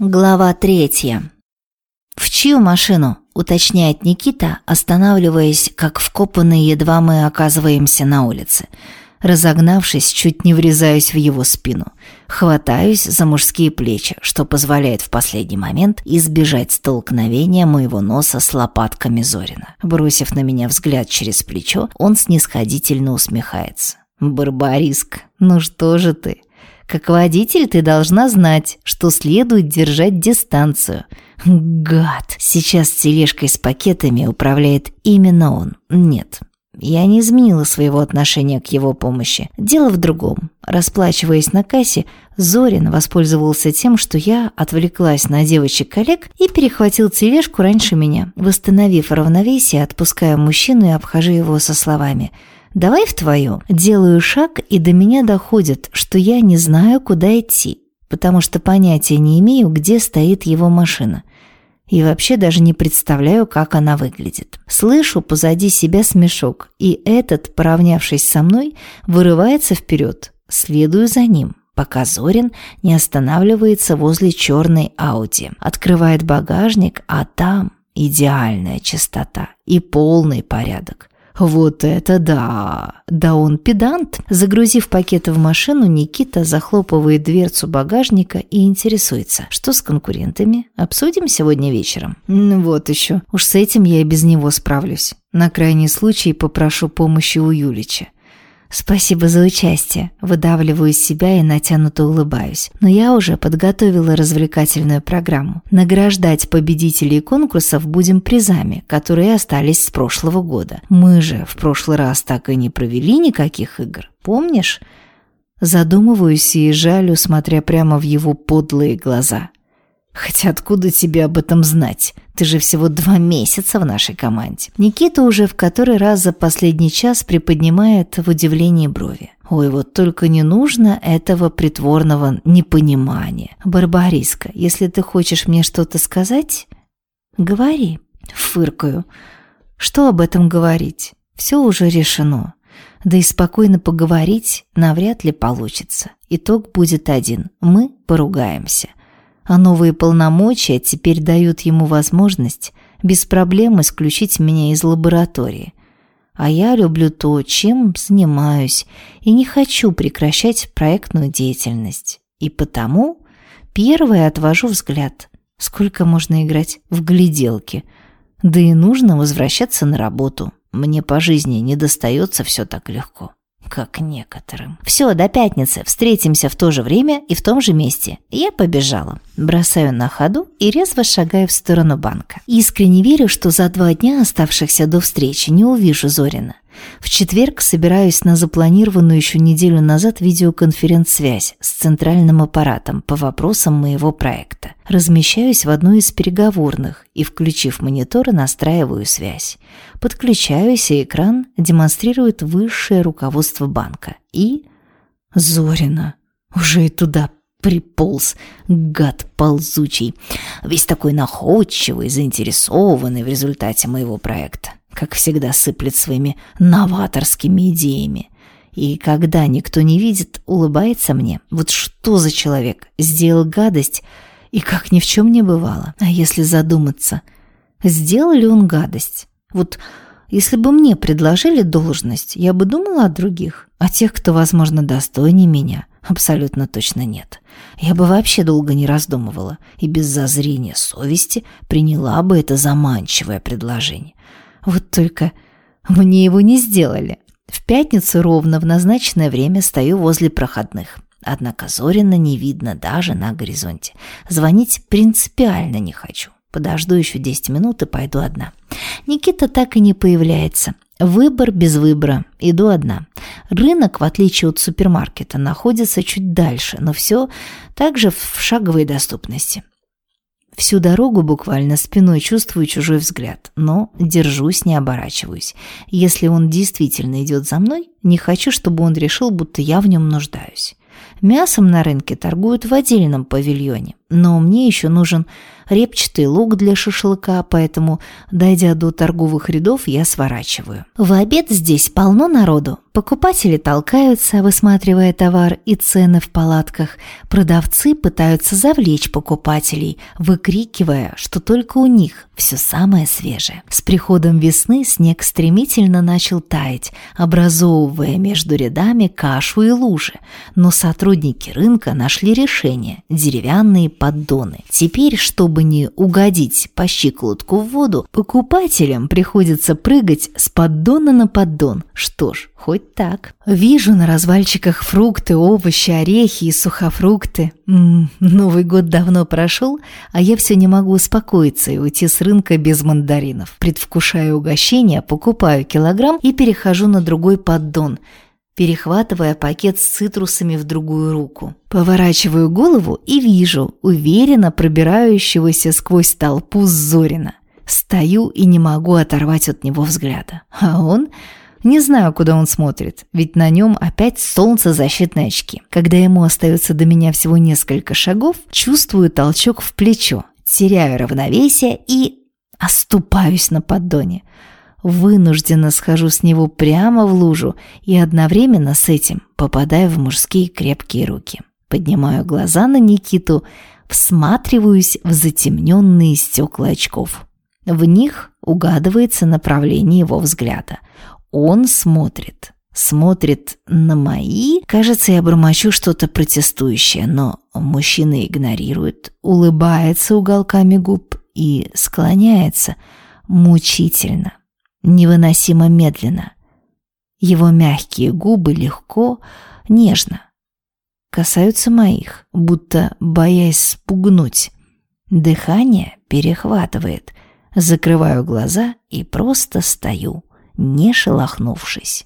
Глава третья. «В чью машину?» – уточняет Никита, останавливаясь, как вкопанный, едва мы оказываемся на улице. Разогнавшись, чуть не врезаюсь в его спину. Хватаюсь за мужские плечи, что позволяет в последний момент избежать столкновения моего носа с лопатками Зорина. Бросив на меня взгляд через плечо, он снисходительно усмехается. «Барбариск, ну что же ты?» Как водитель ты должна знать, что следует держать дистанцию. Гад! Сейчас тележкой с пакетами управляет именно он. Нет, я не изменила своего отношения к его помощи. Дело в другом. Расплачиваясь на кассе, Зорин воспользовался тем, что я отвлеклась на девочек-коллег и перехватил тележку раньше меня. Восстановив равновесие, отпуская мужчину и обхожу его со словами – Давай в твою. Делаю шаг, и до меня доходит, что я не знаю, куда идти, потому что понятия не имею, где стоит его машина. И вообще даже не представляю, как она выглядит. Слышу позади себя смешок, и этот, поравнявшись со мной, вырывается вперед. Следую за ним пока Зорин не останавливается возле черной Ауди. Открывает багажник, а там идеальная чистота и полный порядок. Вот это да! Да он педант! Загрузив пакеты в машину, Никита захлопывает дверцу багажника и интересуется. Что с конкурентами? Обсудим сегодня вечером? Вот еще. Уж с этим я и без него справлюсь. На крайний случай попрошу помощи у Юлича. Спасибо за участие. Выдавливаю из себя и натянуто улыбаюсь. Но я уже подготовила развлекательную программу. Награждать победителей конкурсов будем призами, которые остались с прошлого года. Мы же в прошлый раз так и не провели никаких игр. Помнишь? Задумываюсь и жалю, смотря прямо в его подлые глаза. Хотя откуда тебе об этом знать? Ты же всего два месяца в нашей команде. Никита уже в который раз за последний час приподнимает в удивлении брови. Ой, вот только не нужно этого притворного непонимания. Барбариска, если ты хочешь мне что-то сказать, говори. Фыркаю. Что об этом говорить? Все уже решено. Да и спокойно поговорить навряд ли получится. Итог будет один. Мы поругаемся а новые полномочия теперь дают ему возможность без проблем исключить меня из лаборатории. А я люблю то, чем занимаюсь, и не хочу прекращать проектную деятельность. И потому первое отвожу взгляд. Сколько можно играть в гляделки? Да и нужно возвращаться на работу. Мне по жизни не достается все так легко как некоторым. Все, до пятницы. Встретимся в то же время и в том же месте. Я побежала. Бросаю на ходу и резво шагаю в сторону банка. Искренне верю, что за два дня, оставшихся до встречи, не увижу Зорина. В четверг собираюсь на запланированную еще неделю назад видеоконференц-связь с центральным аппаратом по вопросам моего проекта. Размещаюсь в одной из переговорных и, включив мониторы, настраиваю связь. Подключаюсь, и экран демонстрирует высшее руководство банка. И... Зорина. Уже и туда приполз, гад ползучий. Весь такой находчивый, заинтересованный в результате моего проекта как всегда, сыплет своими новаторскими идеями. И когда никто не видит, улыбается мне. Вот что за человек? Сделал гадость, и как ни в чем не бывало. А если задуматься, сделал ли он гадость? Вот если бы мне предложили должность, я бы думала о других, о тех, кто, возможно, достойнее меня. Абсолютно точно нет. Я бы вообще долго не раздумывала и без зазрения совести приняла бы это заманчивое предложение. Вот только мне его не сделали. В пятницу ровно в назначенное время стою возле проходных. Однако Зорина не видно даже на горизонте. Звонить принципиально не хочу. Подожду еще 10 минут и пойду одна. Никита так и не появляется. Выбор без выбора. Иду одна. Рынок, в отличие от супермаркета, находится чуть дальше, но все так же в шаговой доступности. Всю дорогу буквально спиной чувствую чужой взгляд, но держусь, не оборачиваюсь. Если он действительно идет за мной, не хочу, чтобы он решил, будто я в нем нуждаюсь. Мясом на рынке торгуют в отдельном павильоне. Но мне еще нужен репчатый лук для шашлыка, поэтому, дойдя до торговых рядов, я сворачиваю. В обед здесь полно народу. Покупатели толкаются, высматривая товар и цены в палатках. Продавцы пытаются завлечь покупателей, выкрикивая, что только у них все самое свежее. С приходом весны снег стремительно начал таять, образовывая между рядами кашу и лужи. Но сотрудники рынка нашли решение – деревянные поддоны. Теперь, чтобы не угодить по щиколотку в воду, покупателям приходится прыгать с поддона на поддон. Что ж, Хоть так. Вижу на развальчиках фрукты, овощи, орехи и сухофрукты. М -м, Новый год давно прошел, а я все не могу успокоиться и уйти с рынка без мандаринов. Предвкушая угощение, покупаю килограмм и перехожу на другой поддон, перехватывая пакет с цитрусами в другую руку. Поворачиваю голову и вижу уверенно пробирающегося сквозь толпу Зорина. Стою и не могу оторвать от него взгляда. А он не знаю, куда он смотрит, ведь на нем опять солнцезащитные очки. Когда ему остается до меня всего несколько шагов, чувствую толчок в плечо, теряю равновесие и оступаюсь на поддоне. Вынужденно схожу с него прямо в лужу и одновременно с этим попадаю в мужские крепкие руки. Поднимаю глаза на Никиту, всматриваюсь в затемненные стекла очков. В них угадывается направление его взгляда он смотрит. Смотрит на мои. Кажется, я бормочу что-то протестующее, но мужчина игнорирует, улыбается уголками губ и склоняется мучительно, невыносимо медленно. Его мягкие губы легко, нежно касаются моих, будто боясь спугнуть. Дыхание перехватывает. Закрываю глаза и просто стою не шелохнувшись.